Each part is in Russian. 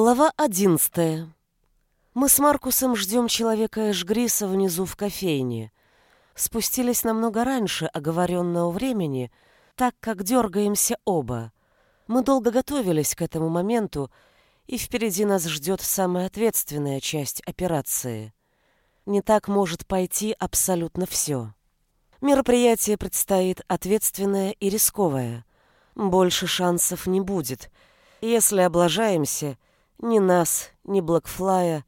Глава одиннадцатая. Мы с Маркусом ждем человека Эшгриса внизу в кофейне. Спустились намного раньше оговоренного времени, так как дергаемся оба. Мы долго готовились к этому моменту, и впереди нас ждет самая ответственная часть операции. Не так может пойти абсолютно все. Мероприятие предстоит ответственное и рисковое. Больше шансов не будет. Если облажаемся — ни нас, ни Блэкфлая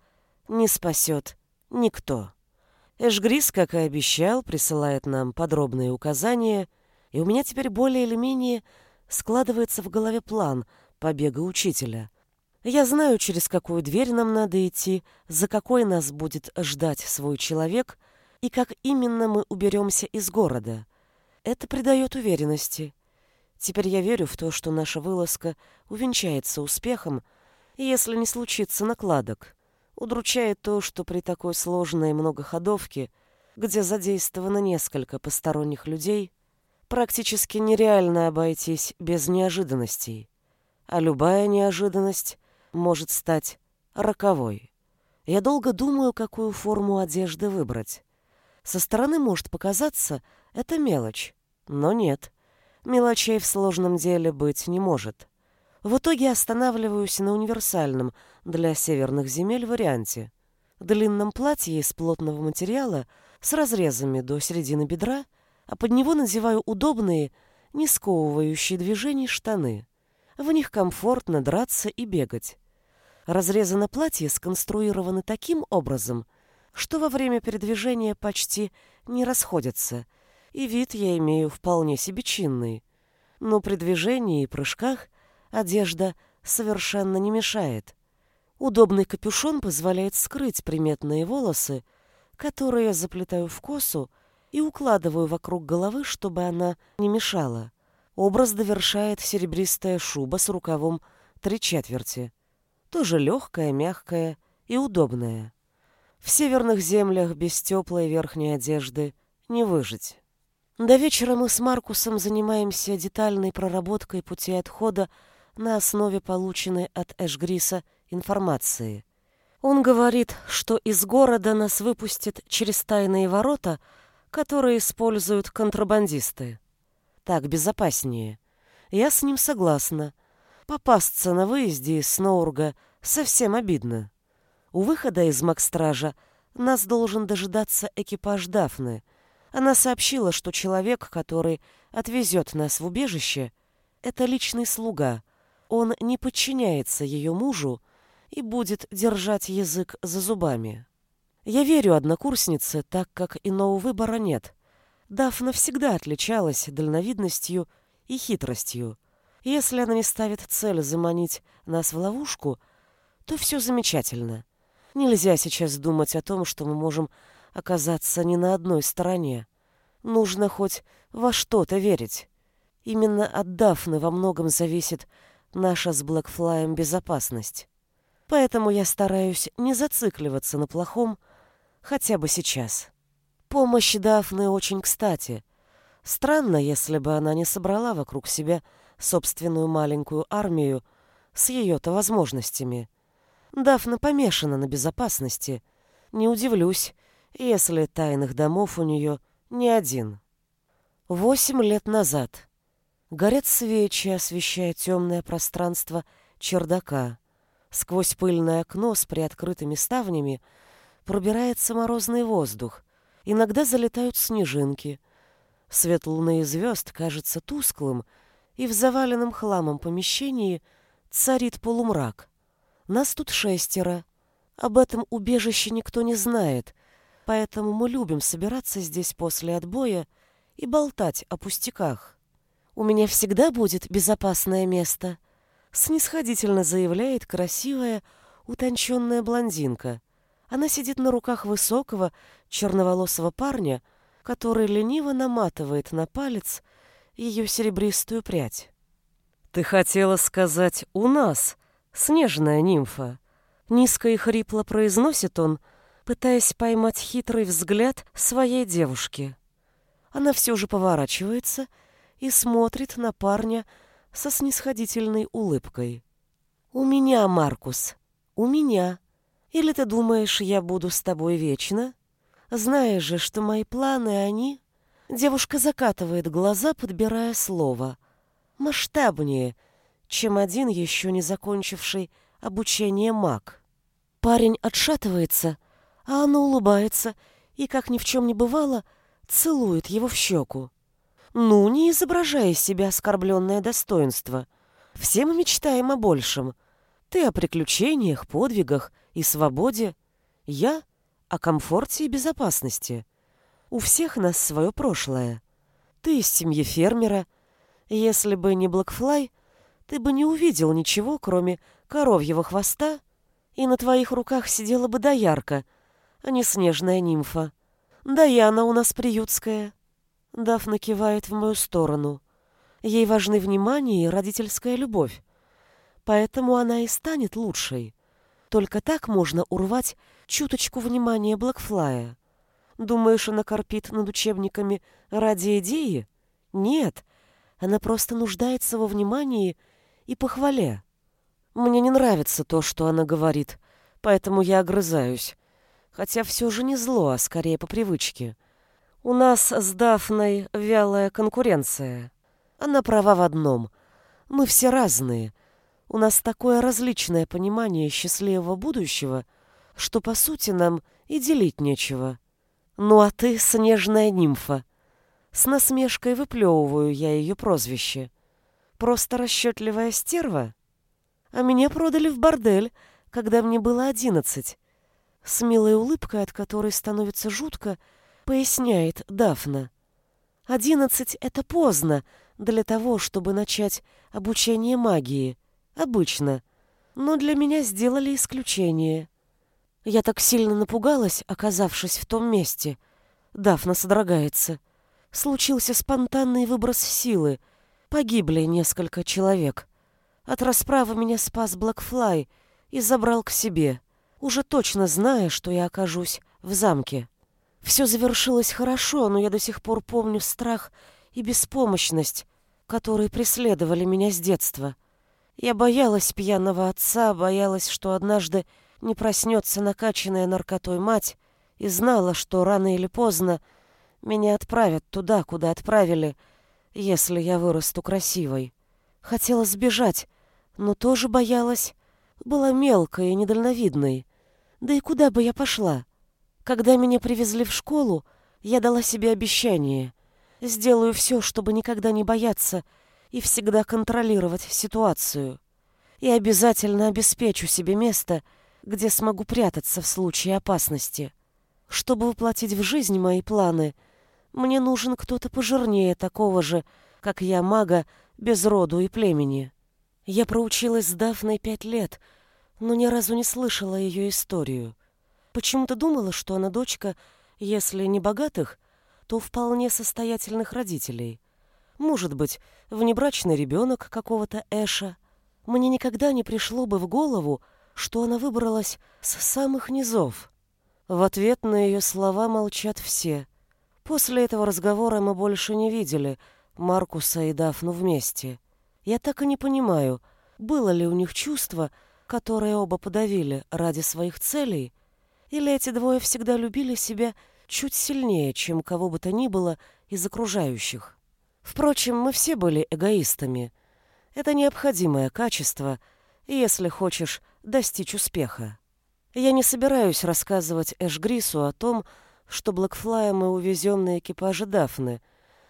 не спасет никто. Эшгрис, как и обещал, присылает нам подробные указания, и у меня теперь более или менее складывается в голове план побега учителя. Я знаю, через какую дверь нам надо идти, за какой нас будет ждать свой человек и как именно мы уберемся из города. Это придает уверенности. Теперь я верю в то, что наша вылазка увенчается успехом, если не случится накладок. Удручает то, что при такой сложной многоходовке, где задействовано несколько посторонних людей, практически нереально обойтись без неожиданностей. А любая неожиданность может стать роковой. Я долго думаю, какую форму одежды выбрать. Со стороны может показаться, это мелочь, но нет. Мелочей в сложном деле быть не может. В итоге останавливаюсь на универсальном для северных земель варианте. Длинном платье из плотного материала с разрезами до середины бедра, а под него надеваю удобные, не сковывающие движений штаны. В них комфортно драться и бегать. Разрезы на платье сконструированы таким образом, что во время передвижения почти не расходятся, и вид я имею вполне себе чинный. Но при движении и прыжках – одежда совершенно не мешает. Удобный капюшон позволяет скрыть приметные волосы, которые я заплетаю в косу и укладываю вокруг головы, чтобы она не мешала. Образ довершает серебристая шуба с рукавом три четверти. Тоже легкая, мягкая и удобная. В северных землях без теплой верхней одежды не выжить. До вечера мы с Маркусом занимаемся детальной проработкой пути отхода на основе полученной от Эшгриса информации. Он говорит, что из города нас выпустят через тайные ворота, которые используют контрабандисты. Так безопаснее. Я с ним согласна. Попасться на выезде из Сноурга совсем обидно. У выхода из Макстража нас должен дожидаться экипаж Дафны. Она сообщила, что человек, который отвезет нас в убежище, это личный слуга, он не подчиняется ее мужу и будет держать язык за зубами. Я верю однокурснице, так как иного выбора нет. Дафна всегда отличалась дальновидностью и хитростью. Если она не ставит цель заманить нас в ловушку, то все замечательно. Нельзя сейчас думать о том, что мы можем оказаться не на одной стороне. Нужно хоть во что-то верить. Именно от Дафны во многом зависит наша с Блэкфлаем безопасность. Поэтому я стараюсь не зацикливаться на плохом хотя бы сейчас. Помощь Дафны очень кстати. Странно, если бы она не собрала вокруг себя собственную маленькую армию с ее-то возможностями. Дафна помешана на безопасности. Не удивлюсь, если тайных домов у нее не один. Восемь лет назад Горят свечи, освещая темное пространство чердака. Сквозь пыльное окно с приоткрытыми ставнями пробирается морозный воздух. Иногда залетают снежинки. Свет луны и звезд кажется тусклым, и в заваленном хламом помещении царит полумрак. Нас тут шестеро. Об этом убежище никто не знает, поэтому мы любим собираться здесь после отбоя и болтать о пустяках. У меня всегда будет безопасное место», — снисходительно заявляет красивая, утонченная блондинка. Она сидит на руках высокого, черноволосого парня, который лениво наматывает на палец ее серебристую прядь. «Ты хотела сказать «у нас», снежная нимфа?» Низко и хрипло произносит он, пытаясь поймать хитрый взгляд своей девушки. Она все же поворачивается смотрит на парня со снисходительной улыбкой. «У меня, Маркус», у меня. Или ты думаешь, я буду с тобой вечно? Знаешь же, что мои планы, они...» Девушка закатывает глаза, подбирая слово. «Масштабнее, чем один еще не закончивший обучение маг». Парень отшатывается, а она улыбается и, как ни в чем не бывало, целует его в щеку. «Ну, не изображай из себя оскорбленное достоинство. Все мы мечтаем о большем. Ты о приключениях, подвигах и свободе. Я о комфорте и безопасности. У всех нас свое прошлое. Ты из семьи фермера. Если бы не Блэкфлай, ты бы не увидел ничего, кроме коровьего хвоста, и на твоих руках сидела бы доярка, а не снежная нимфа. Даяна у нас приютская. Дафна кивает в мою сторону. Ей важны внимание и родительская любовь. Поэтому она и станет лучшей. Только так можно урвать чуточку внимания Блэкфлая. Думаешь, она корпит над учебниками ради идеи? Нет, она просто нуждается во внимании и похвале. Мне не нравится то, что она говорит, поэтому я огрызаюсь. Хотя все же не зло, а скорее по привычке. У нас с Дафной вялая конкуренция. Она права в одном. Мы все разные. У нас такое различное понимание счастливого будущего, что, по сути, нам и делить нечего. «Ну а ты снежная нимфа». С насмешкой выплевываю я ее прозвище. Просто расчетливая стерва? А меня продали в бордель, когда мне было одиннадцать. С милой улыбкой, от которой становится жутко, поясняет Дафна. Одиннадцать — это поздно для того, чтобы начать обучение магии. Обычно. Но для меня сделали исключение. Я так сильно напугалась, оказавшись в том месте. Дафна содрогается. Случился спонтанный выброс силы. Погибли несколько человек. От расправы меня спас Блэкфлай и забрал к себе, уже точно зная, что я окажусь в замке. Все завершилось хорошо, но я до сих пор помню страх и беспомощность, которые преследовали меня с детства. Я боялась пьяного отца, боялась, что однажды не проснется накачанная наркотой мать, и знала, что рано или поздно меня отправят туда, куда отправили, если я вырасту красивой. Хотела сбежать, но тоже боялась. Была мелкой и недальновидной. Да и куда бы я пошла? Когда меня привезли в школу, я дала себе обещание. Сделаю все, чтобы никогда не бояться и всегда контролировать ситуацию. И обязательно обеспечу себе место — где смогу прятаться в случае опасности. Чтобы воплотить в жизнь мои планы, мне нужен кто-то пожирнее такого же, как я, мага, без роду и племени. Я проучилась с Дафной пять лет, но ни разу не слышала ее историю. Почему-то думала, что она дочка, если не богатых, то вполне состоятельных родителей. Может быть, внебрачный ребенок какого-то Эша. Мне никогда не пришло бы в голову, что она выбралась с самых низов. В ответ на ее слова молчат все. После этого разговора мы больше не видели Маркуса и Дафну вместе. Я так и не понимаю, было ли у них чувство, которое оба подавили ради своих целей, или эти двое всегда любили себя чуть сильнее, чем кого бы то ни было из окружающих. Впрочем, мы все были эгоистами. Это необходимое качество, если хочешь достичь успеха. Я не собираюсь рассказывать Эшгрису о том, что Блэкфлая мы увезем на экипаже Дафны,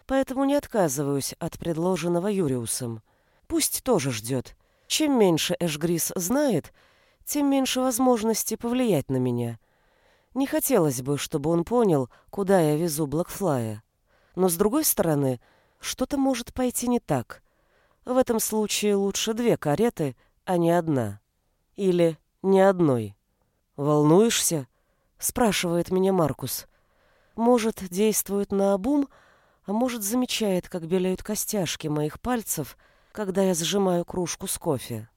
поэтому не отказываюсь от предложенного Юриусом. Пусть тоже ждет. Чем меньше Эшгрис знает, тем меньше возможности повлиять на меня. Не хотелось бы, чтобы он понял, куда я везу Блэкфлая. Но, с другой стороны, что-то может пойти не так. В этом случае лучше две кареты, а не одна. Или ни одной. «Волнуешься?» — спрашивает меня Маркус. Может, действует на обум, а может, замечает, как белеют костяшки моих пальцев, когда я сжимаю кружку с кофе.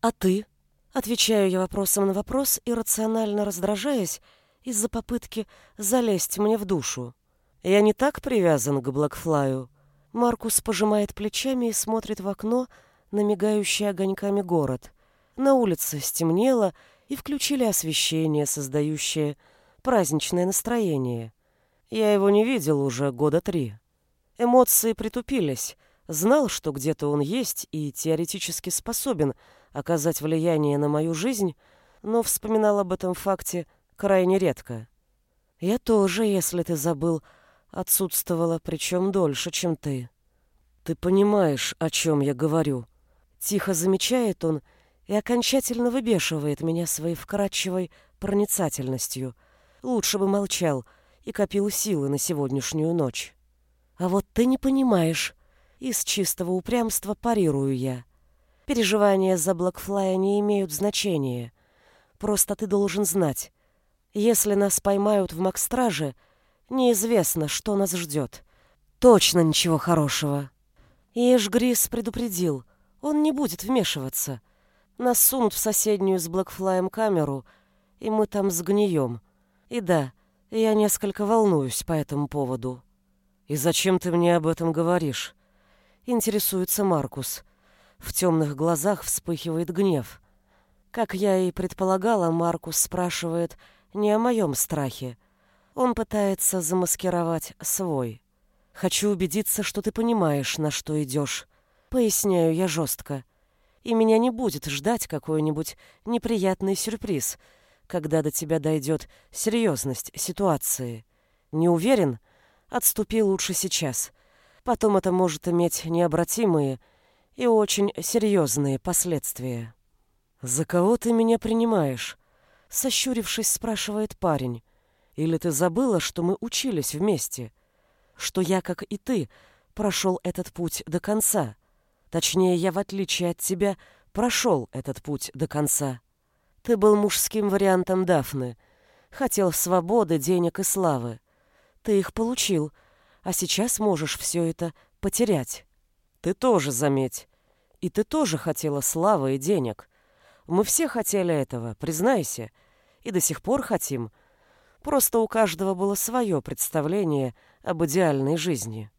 «А ты?» — отвечаю я вопросом на вопрос, иррационально раздражаясь из-за попытки залезть мне в душу. «Я не так привязан к Блэкфлаю». Маркус пожимает плечами и смотрит в окно на мигающий огоньками город — На улице стемнело, и включили освещение, создающее праздничное настроение. Я его не видел уже года три. Эмоции притупились, знал, что где-то он есть и теоретически способен оказать влияние на мою жизнь, но вспоминал об этом факте крайне редко. Я тоже, если ты забыл, отсутствовала, причем дольше, чем ты. Ты понимаешь, о чем я говорю. Тихо замечает он и окончательно выбешивает меня своей вкрадчивой проницательностью. Лучше бы молчал и копил силы на сегодняшнюю ночь. А вот ты не понимаешь. Из чистого упрямства парирую я. Переживания за Блэкфлая не имеют значения. Просто ты должен знать. Если нас поймают в Макстраже, неизвестно, что нас ждет. Точно ничего хорошего. Иш Грис предупредил, он не будет вмешиваться. Нас сунут в соседнюю с Блэкфлаем камеру, и мы там сгнием. И да, я несколько волнуюсь по этому поводу. «И зачем ты мне об этом говоришь?» Интересуется Маркус. В темных глазах вспыхивает гнев. Как я и предполагала, Маркус спрашивает не о моем страхе. Он пытается замаскировать свой. «Хочу убедиться, что ты понимаешь, на что идешь», — поясняю я жестко. «И меня не будет ждать какой-нибудь неприятный сюрприз, когда до тебя дойдет серьезность ситуации. Не уверен?» Отступи лучше сейчас. Потом это может иметь необратимые и очень серьезные последствия. «За кого ты меня принимаешь?» Сощурившись, спрашивает парень. «Или ты забыла, что мы учились вместе? Что я, как и ты, прошел этот путь до конца? Точнее, я, в отличие от тебя, прошел этот путь до конца. Ты был мужским вариантом Дафны. Хотел свободы, денег и славы. Ты их получил, а сейчас можешь все это потерять. Ты тоже заметь. И ты тоже хотела славы и денег. Мы все хотели этого, признайся. И до сих пор хотим. Просто у каждого было свое представление об идеальной жизни.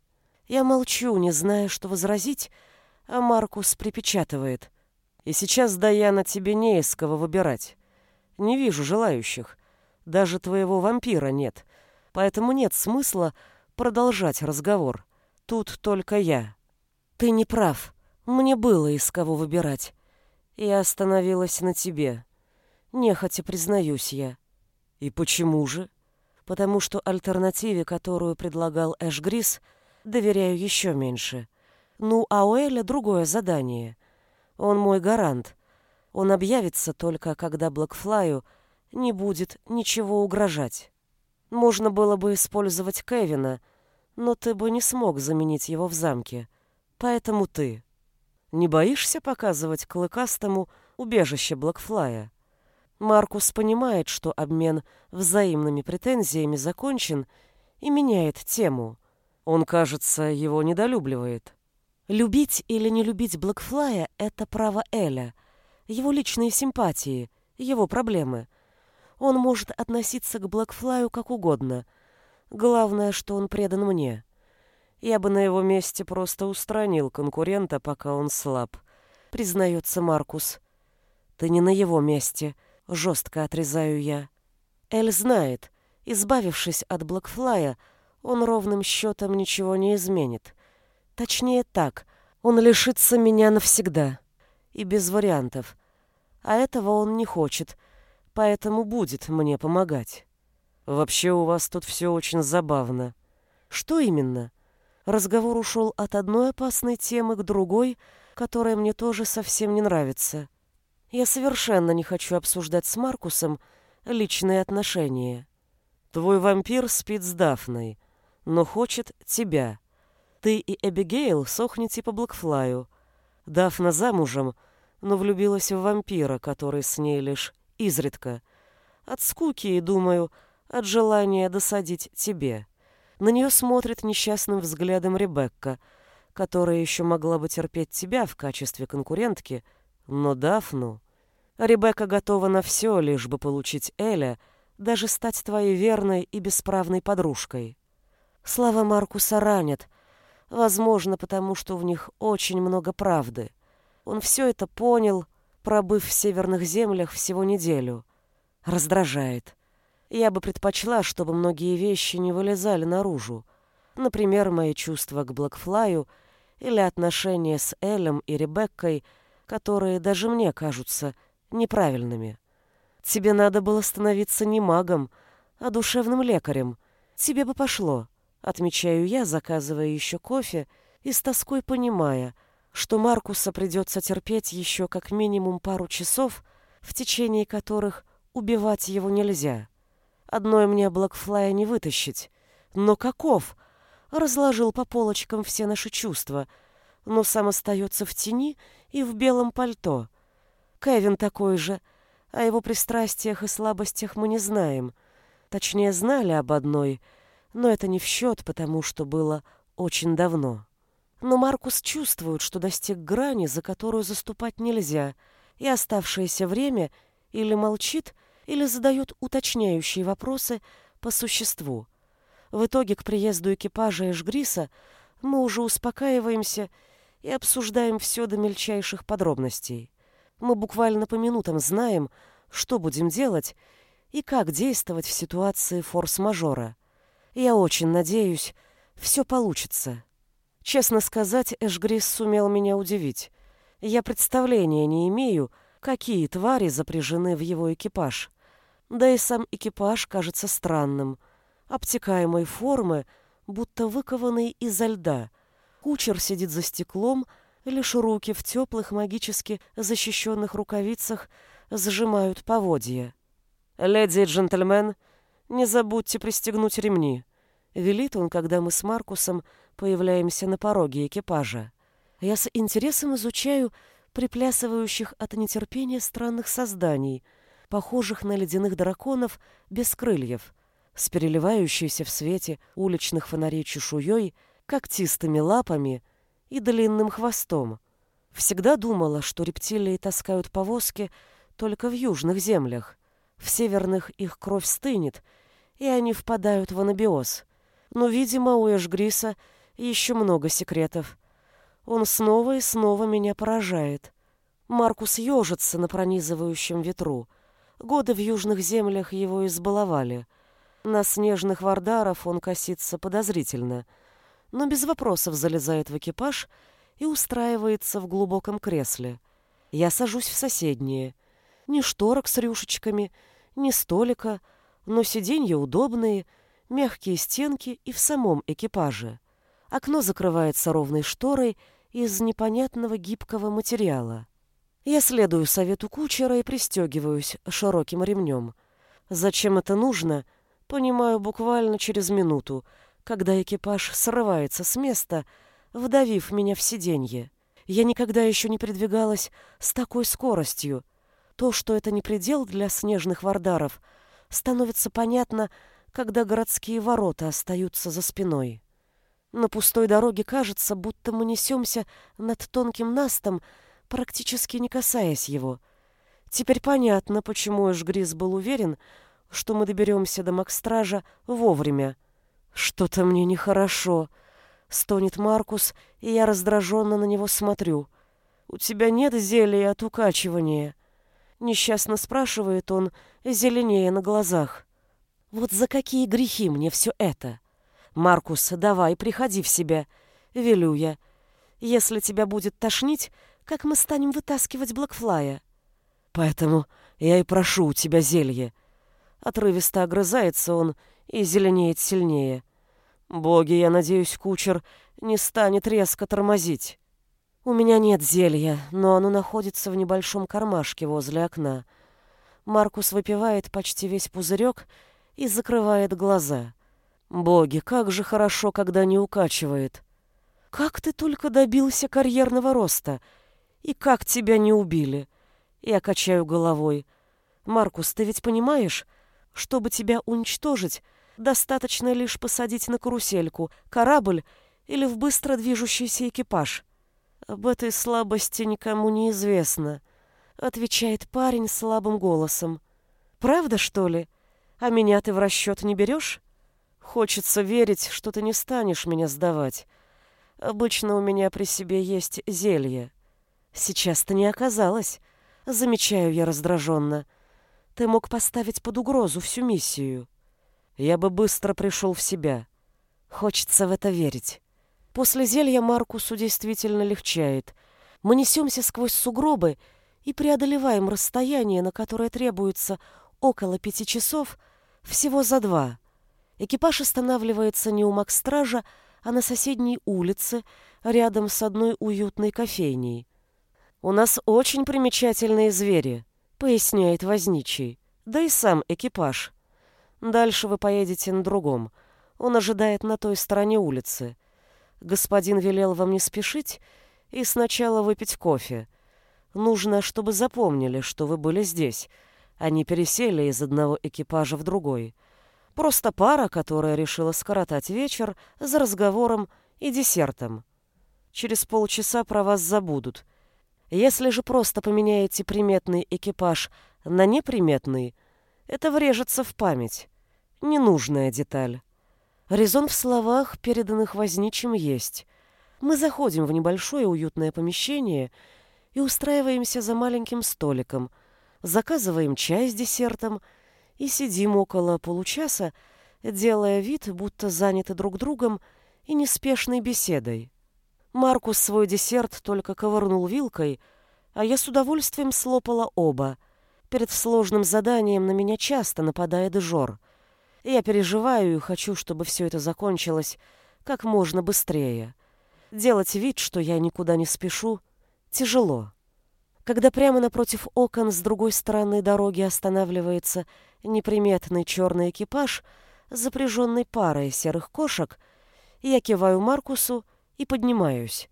Я молчу, не зная, что возразить, а Маркус припечатывает. И сейчас, Даяна, тебе не из кого выбирать. Не вижу желающих. Даже твоего вампира нет поэтому нет смысла продолжать разговор. Тут только я. Ты не прав. Мне было из кого выбирать. Я остановилась на тебе. Нехотя признаюсь я. И почему же? Потому что альтернативе, которую предлагал Эш Грис, доверяю еще меньше. Ну, а у Эля другое задание. Он мой гарант. Он объявится только, когда Блэкфлаю не будет ничего угрожать. Можно было бы использовать Кевина, но ты бы не смог заменить его в замке. Поэтому ты. Не боишься показывать Клыкастому убежище Блэкфлая? Маркус понимает, что обмен взаимными претензиями закончен и меняет тему. Он, кажется, его недолюбливает. Любить или не любить Блэкфлая — это право Эля, его личные симпатии, его проблемы. Он может относиться к Блэкфлаю как угодно. Главное, что он предан мне. Я бы на его месте просто устранил конкурента, пока он слаб. Признается Маркус. Ты не на его месте. Жестко отрезаю я. Эль знает, избавившись от Блэкфлая, он ровным счетом ничего не изменит. Точнее так, он лишится меня навсегда. И без вариантов. А этого он не хочет — поэтому будет мне помогать. Вообще у вас тут все очень забавно. Что именно? Разговор ушел от одной опасной темы к другой, которая мне тоже совсем не нравится. Я совершенно не хочу обсуждать с Маркусом личные отношения. Твой вампир спит с Дафной, но хочет тебя. Ты и Эбигейл сохнете по Блэкфлаю. Дафна замужем, но влюбилась в вампира, который с ней лишь изредка. От скуки и, думаю, от желания досадить тебе. На нее смотрит несчастным взглядом Ребекка, которая еще могла бы терпеть тебя в качестве конкурентки, но Дафну... Ребекка готова на все, лишь бы получить Эля, даже стать твоей верной и бесправной подружкой. Слава Маркуса ранят, возможно, потому что в них очень много правды. Он все это понял, пробыв в северных землях всего неделю. Раздражает. Я бы предпочла, чтобы многие вещи не вылезали наружу. Например, мои чувства к Блэкфлаю или отношения с Элем и Ребеккой, которые даже мне кажутся неправильными. Тебе надо было становиться не магом, а душевным лекарем. Тебе бы пошло, отмечаю я, заказывая еще кофе и с тоской понимая, что Маркуса придется терпеть еще как минимум пару часов, в течение которых убивать его нельзя. Одной мне Блэкфлая не вытащить. Но каков? Разложил по полочкам все наши чувства, но сам остается в тени и в белом пальто. Кевин такой же, о его пристрастиях и слабостях мы не знаем. Точнее, знали об одной, но это не в счет, потому что было очень давно. Но Маркус чувствует, что достиг грани, за которую заступать нельзя, и оставшееся время или молчит, или задает уточняющие вопросы по существу. В итоге к приезду экипажа Эшгриса мы уже успокаиваемся и обсуждаем все до мельчайших подробностей. Мы буквально по минутам знаем, что будем делать и как действовать в ситуации форс-мажора. Я очень надеюсь, все получится. Честно сказать, Эшгрис сумел меня удивить. Я представления не имею, какие твари запряжены в его экипаж. Да и сам экипаж кажется странным. Обтекаемой формы, будто выкованный изо льда. Кучер сидит за стеклом, лишь руки в теплых магически защищенных рукавицах сжимают поводья. «Леди и джентльмен, не забудьте пристегнуть ремни», — велит он, когда мы с Маркусом появляемся на пороге экипажа. Я с интересом изучаю приплясывающих от нетерпения странных созданий — похожих на ледяных драконов без крыльев, с переливающейся в свете уличных фонарей чешуей, когтистыми лапами и длинным хвостом. Всегда думала, что рептилии таскают повозки только в южных землях. В северных их кровь стынет, и они впадают в анабиоз. Но, видимо, у Эшгриса еще много секретов. Он снова и снова меня поражает. Маркус ежится на пронизывающем ветру. Годы в южных землях его избаловали. На снежных вардаров он косится подозрительно, но без вопросов залезает в экипаж и устраивается в глубоком кресле. Я сажусь в соседнее. Ни шторок с рюшечками, ни столика, но сиденья удобные, мягкие стенки и в самом экипаже. Окно закрывается ровной шторой из непонятного гибкого материала. Я следую совету кучера и пристегиваюсь широким ремнем. Зачем это нужно, понимаю буквально через минуту, когда экипаж срывается с места, вдавив меня в сиденье. Я никогда еще не передвигалась с такой скоростью. То, что это не предел для снежных вардаров, становится понятно, когда городские ворота остаются за спиной. На пустой дороге кажется, будто мы несемся над тонким настом, практически не касаясь его. Теперь понятно, почему Эшгрис был уверен, что мы доберемся до Макстража вовремя. «Что-то мне нехорошо», — стонет Маркус, и я раздраженно на него смотрю. «У тебя нет зелья от укачивания?» Несчастно спрашивает он, зеленее на глазах. «Вот за какие грехи мне все это?» «Маркус, давай, приходи в себя», — велю я. «Если тебя будет тошнить, как мы станем вытаскивать Блэкфлая. Поэтому я и прошу у тебя зелье. Отрывисто огрызается он и зеленеет сильнее. Боги, я надеюсь, кучер не станет резко тормозить. У меня нет зелья, но оно находится в небольшом кармашке возле окна. Маркус выпивает почти весь пузырек и закрывает глаза. Боги, как же хорошо, когда не укачивает. Как ты только добился карьерного роста — и как тебя не убили? Я качаю головой. Маркус, ты ведь понимаешь, чтобы тебя уничтожить, достаточно лишь посадить на карусельку, корабль или в быстро движущийся экипаж. Об этой слабости никому не известно, отвечает парень слабым голосом. Правда, что ли? А меня ты в расчет не берешь? Хочется верить, что ты не станешь меня сдавать. Обычно у меня при себе есть зелье. Сейчас-то не оказалось. Замечаю я раздраженно. Ты мог поставить под угрозу всю миссию. Я бы быстро пришел в себя. Хочется в это верить. После зелья Маркусу действительно легчает. Мы несемся сквозь сугробы и преодолеваем расстояние, на которое требуется около пяти часов, всего за два. Экипаж останавливается не у Макстража, а на соседней улице, рядом с одной уютной кофейней. «У нас очень примечательные звери», — поясняет возничий. «Да и сам экипаж. Дальше вы поедете на другом. Он ожидает на той стороне улицы. Господин велел вам не спешить и сначала выпить кофе. Нужно, чтобы запомнили, что вы были здесь, а не пересели из одного экипажа в другой. Просто пара, которая решила скоротать вечер за разговором и десертом. Через полчаса про вас забудут. Если же просто поменяете приметный экипаж на неприметный, это врежется в память. Ненужная деталь. Резон в словах, переданных возничим, есть. Мы заходим в небольшое уютное помещение и устраиваемся за маленьким столиком, заказываем чай с десертом и сидим около получаса, делая вид, будто заняты друг другом и неспешной беседой. Маркус свой десерт только ковырнул вилкой, а я с удовольствием слопала оба. Перед сложным заданием на меня часто нападает жор. Я переживаю и хочу, чтобы все это закончилось как можно быстрее. Делать вид, что я никуда не спешу, тяжело. Когда прямо напротив окон с другой стороны дороги останавливается неприметный черный экипаж, запряженный парой серых кошек, я киваю Маркусу и поднимаюсь.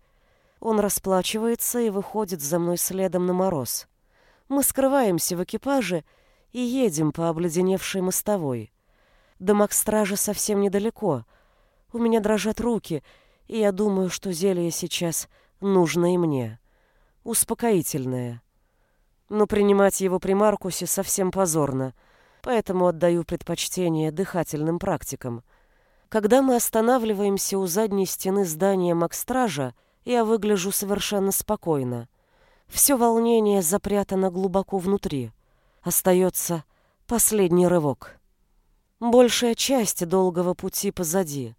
Он расплачивается и выходит за мной следом на мороз. Мы скрываемся в экипаже и едем по обледеневшей мостовой. До Макстража совсем недалеко. У меня дрожат руки, и я думаю, что зелье сейчас нужно и мне. Успокоительное. Но принимать его при Маркусе совсем позорно, поэтому отдаю предпочтение дыхательным практикам. Когда мы останавливаемся у задней стены здания Макстража, я выгляжу совершенно спокойно. Все волнение запрятано глубоко внутри. Остается последний рывок. Большая часть долгого пути позади.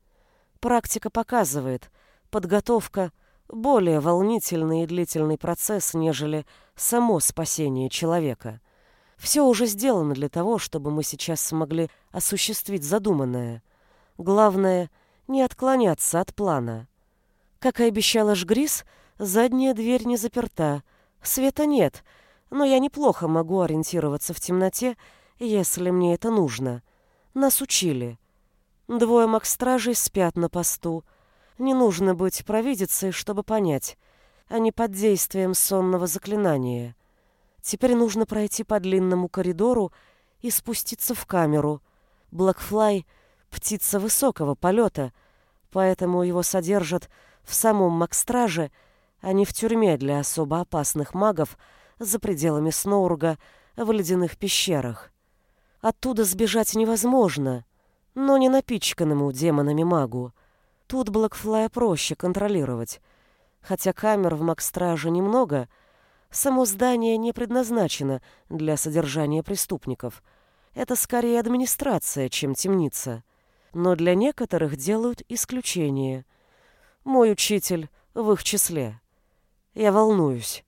Практика показывает, подготовка — более волнительный и длительный процесс, нежели само спасение человека. Все уже сделано для того, чтобы мы сейчас смогли осуществить задуманное. Главное — не отклоняться от плана. Как и обещала Жгрис, задняя дверь не заперта, света нет, но я неплохо могу ориентироваться в темноте, если мне это нужно — нас учили. Двое макстражей спят на посту. Не нужно быть провидицей, чтобы понять. Они под действием сонного заклинания. Теперь нужно пройти по длинному коридору и спуститься в камеру. Блэкфлай — птица высокого полета, поэтому его содержат в самом Макстраже, а не в тюрьме для особо опасных магов за пределами Сноурга в ледяных пещерах. Оттуда сбежать невозможно, но не напичканному демонами магу. Тут Блэкфлая проще контролировать. Хотя камер в Макстраже немного, само здание не предназначено для содержания преступников. Это скорее администрация, чем темница. Но для некоторых делают исключение. Мой учитель в их числе. Я волнуюсь.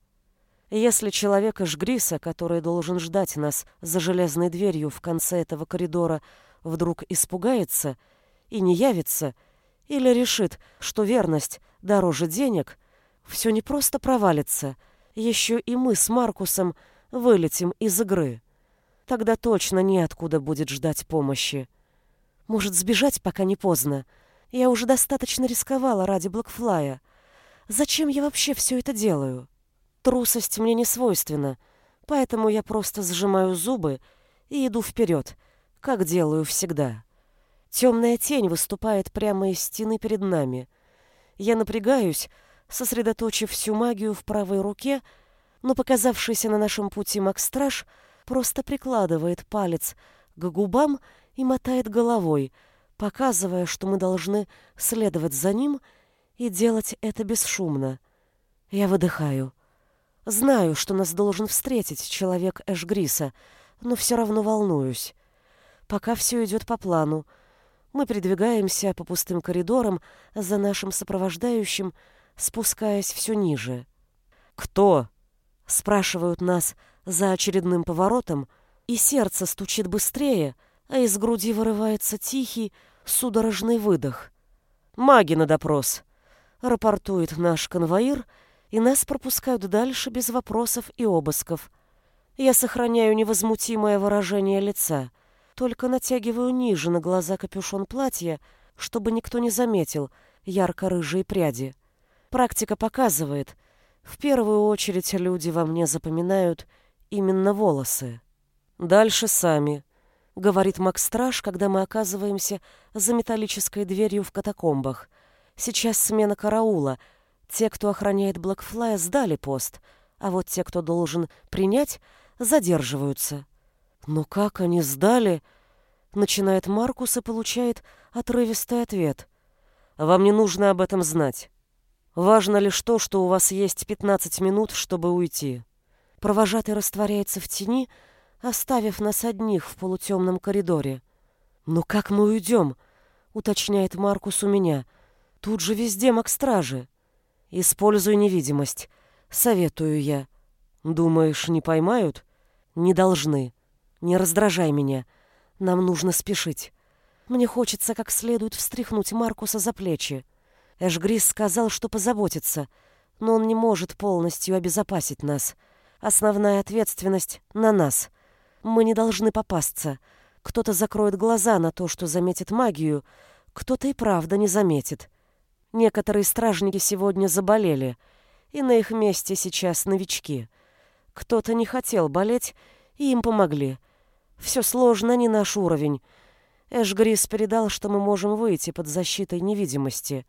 Если человека Жгриса, который должен ждать нас за железной дверью в конце этого коридора, вдруг испугается и не явится, или решит, что верность дороже денег, все не просто провалится, еще и мы с Маркусом вылетим из игры. Тогда точно неоткуда будет ждать помощи. Может, сбежать, пока не поздно. Я уже достаточно рисковала ради Блэкфлая. Зачем я вообще все это делаю?» Трусость мне не свойственна, поэтому я просто сжимаю зубы и иду вперед, как делаю всегда. Темная тень выступает прямо из стены перед нами. Я напрягаюсь, сосредоточив всю магию в правой руке, но показавшийся на нашем пути Макстраж просто прикладывает палец к губам и мотает головой, показывая, что мы должны следовать за ним и делать это бесшумно. Я выдыхаю. Знаю, что нас должен встретить человек Эшгриса, но все равно волнуюсь. Пока все идет по плану. Мы передвигаемся по пустым коридорам за нашим сопровождающим, спускаясь все ниже. «Кто?» — спрашивают нас за очередным поворотом, и сердце стучит быстрее, а из груди вырывается тихий, судорожный выдох. «Маги на допрос!» — рапортует наш конвоир, и нас пропускают дальше без вопросов и обысков. Я сохраняю невозмутимое выражение лица, только натягиваю ниже на глаза капюшон платья, чтобы никто не заметил ярко-рыжие пряди. Практика показывает, в первую очередь люди во мне запоминают именно волосы. «Дальше сами», — говорит Макс Страж, когда мы оказываемся за металлической дверью в катакомбах. Сейчас смена караула. Те, кто охраняет Блэкфлая, сдали пост, а вот те, кто должен принять, задерживаются. «Но как они сдали?» Начинает Маркус и получает отрывистый ответ. «Вам не нужно об этом знать. Важно лишь то, что у вас есть 15 минут, чтобы уйти». Провожатый растворяется в тени, оставив нас одних в полутемном коридоре. «Но как мы уйдем?» — уточняет Маркус у меня. «Тут же везде маг-стражи». «Используй невидимость», — советую я. «Думаешь, не поймают?» «Не должны. Не раздражай меня. Нам нужно спешить. Мне хочется как следует встряхнуть Маркуса за плечи. Эшгрис сказал, что позаботится, но он не может полностью обезопасить нас. Основная ответственность на нас. Мы не должны попасться. Кто-то закроет глаза на то, что заметит магию, кто-то и правда не заметит. Некоторые стражники сегодня заболели, и на их месте сейчас новички. Кто-то не хотел болеть, и им помогли. Все сложно, не наш уровень. Эшгрис передал, что мы можем выйти под защитой невидимости.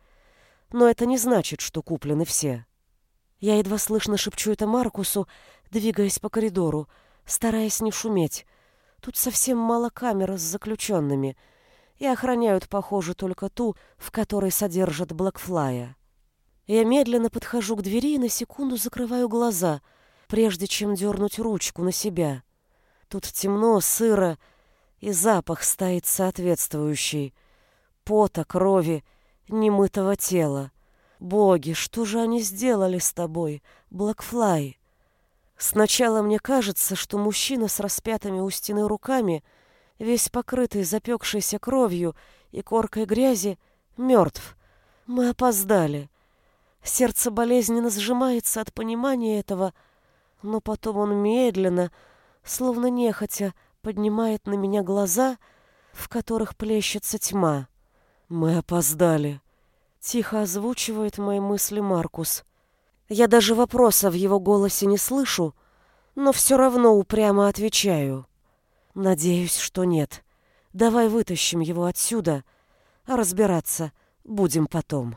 Но это не значит, что куплены все. Я едва слышно шепчу это Маркусу, двигаясь по коридору, стараясь не шуметь. Тут совсем мало камер с заключенными, и охраняют, похоже, только ту, в которой содержат Блэкфлая. Я медленно подхожу к двери и на секунду закрываю глаза, прежде чем дернуть ручку на себя. Тут темно, сыро, и запах стоит соответствующий. Пота, крови, немытого тела. Боги, что же они сделали с тобой, Блэкфлай? Сначала мне кажется, что мужчина с распятыми у стены руками, весь покрытый запекшейся кровью и коркой грязи, мертв. Мы опоздали. Сердце болезненно сжимается от понимания этого, но потом он медленно, словно нехотя, поднимает на меня глаза, в которых плещется тьма. Мы опоздали. Тихо озвучивает мои мысли Маркус. Я даже вопроса в его голосе не слышу, но все равно упрямо отвечаю. Надеюсь, что нет. Давай вытащим его отсюда, а разбираться будем потом.